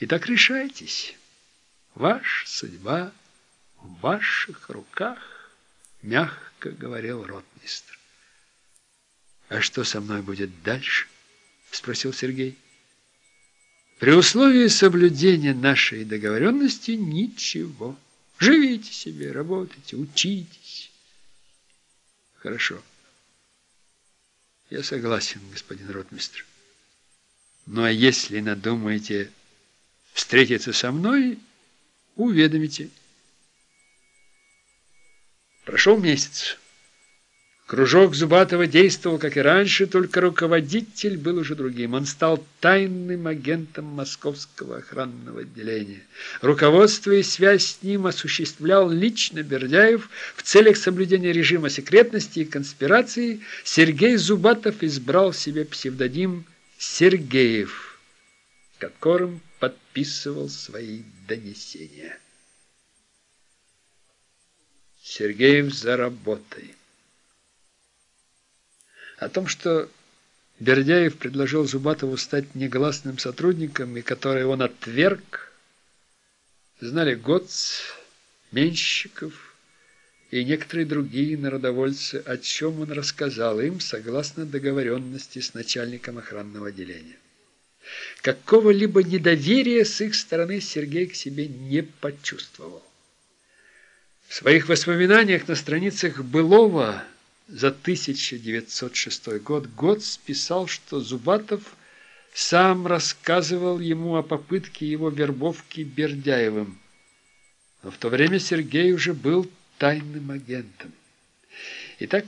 Итак, решайтесь. Ваша судьба в ваших руках, мягко говорил ротмистр. А что со мной будет дальше? Спросил Сергей. При условии соблюдения нашей договоренности ничего. Живите себе, работайте, учитесь. Хорошо. Я согласен, господин ротмистр. Ну а если надумаете встретиться со мной, уведомите. Прошел месяц. Кружок Зубатова действовал, как и раньше, только руководитель был уже другим. Он стал тайным агентом московского охранного отделения. Руководство и связь с ним осуществлял лично Бердяев. В целях соблюдения режима секретности и конспирации Сергей Зубатов избрал себе псевдоним Сергеев, которым подписывал свои донесения. Сергеев за работой. О том, что Бердяев предложил Зубатову стать негласным сотрудником, и который он отверг, знали Гоц, Менщиков и некоторые другие народовольцы, о чем он рассказал им согласно договоренности с начальником охранного отделения. Какого-либо недоверия с их стороны Сергей к себе не почувствовал. В своих воспоминаниях на страницах былого за 1906 год год списал, что Зубатов сам рассказывал ему о попытке его вербовки Бердяевым. Но в то время Сергей уже был тайным агентом. Итак,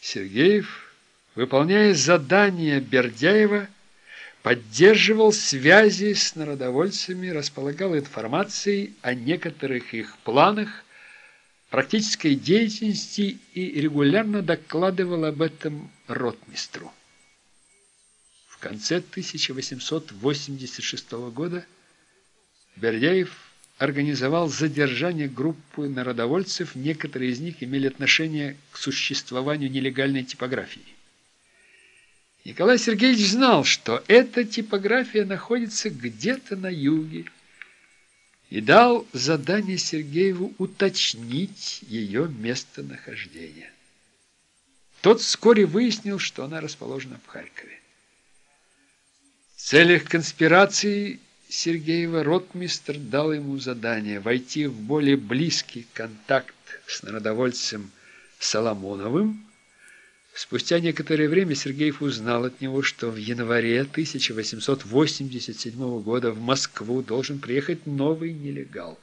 Сергеев, выполняя задание Бердяева, поддерживал связи с народовольцами, располагал информацией о некоторых их планах, практической деятельности и регулярно докладывал об этом ротмистру. В конце 1886 года Бердяев организовал задержание группы народовольцев, некоторые из них имели отношение к существованию нелегальной типографии. Николай Сергеевич знал, что эта типография находится где-то на юге, и дал задание Сергееву уточнить ее местонахождение. Тот вскоре выяснил, что она расположена в Харькове. В целях конспирации Сергеева ротмистр дал ему задание войти в более близкий контакт с народовольцем Соломоновым, Спустя некоторое время Сергеев узнал от него, что в январе 1887 года в Москву должен приехать новый нелегал.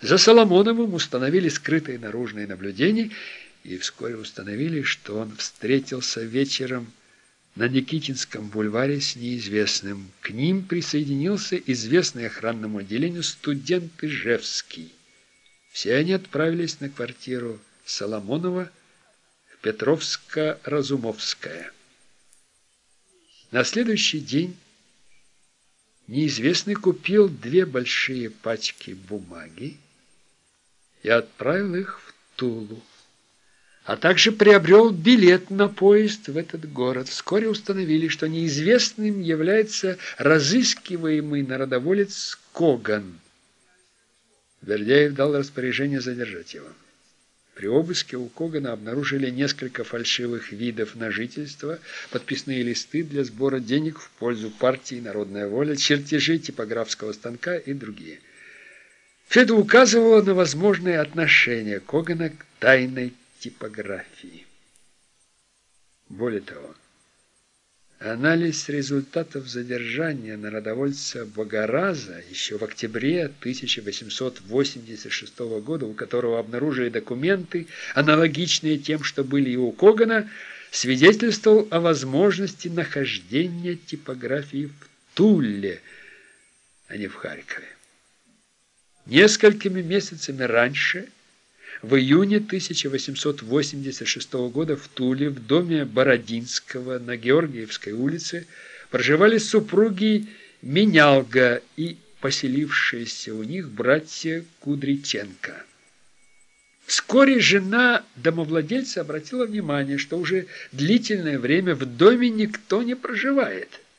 За Соломоновым установили скрытые наружные наблюдения и вскоре установили, что он встретился вечером на Никитинском бульваре с неизвестным. К ним присоединился известный охранному отделению студент Ижевский. Все они отправились на квартиру Соломонова, Петровско-Разумовская. На следующий день неизвестный купил две большие пачки бумаги и отправил их в Тулу, а также приобрел билет на поезд в этот город. Вскоре установили, что неизвестным является разыскиваемый народоволец Коган. Бердяев дал распоряжение задержать его. При обыске у Когана обнаружили несколько фальшивых видов на жительство, подписные листы для сбора денег в пользу партии «Народная воля», чертежи типографского станка и другие. Все это указывало на возможное отношение Когана к тайной типографии. Более того, Анализ результатов задержания народовольца Богораза еще в октябре 1886 года, у которого обнаружили документы, аналогичные тем, что были и у Когана, свидетельствовал о возможности нахождения типографии в Туле, а не в Харькове. Несколькими месяцами раньше – в июне 1886 года в Туле, в доме Бородинского на Георгиевской улице, проживали супруги Менялга и поселившиеся у них братья Кудриченко. Вскоре жена домовладельца обратила внимание, что уже длительное время в доме никто не проживает –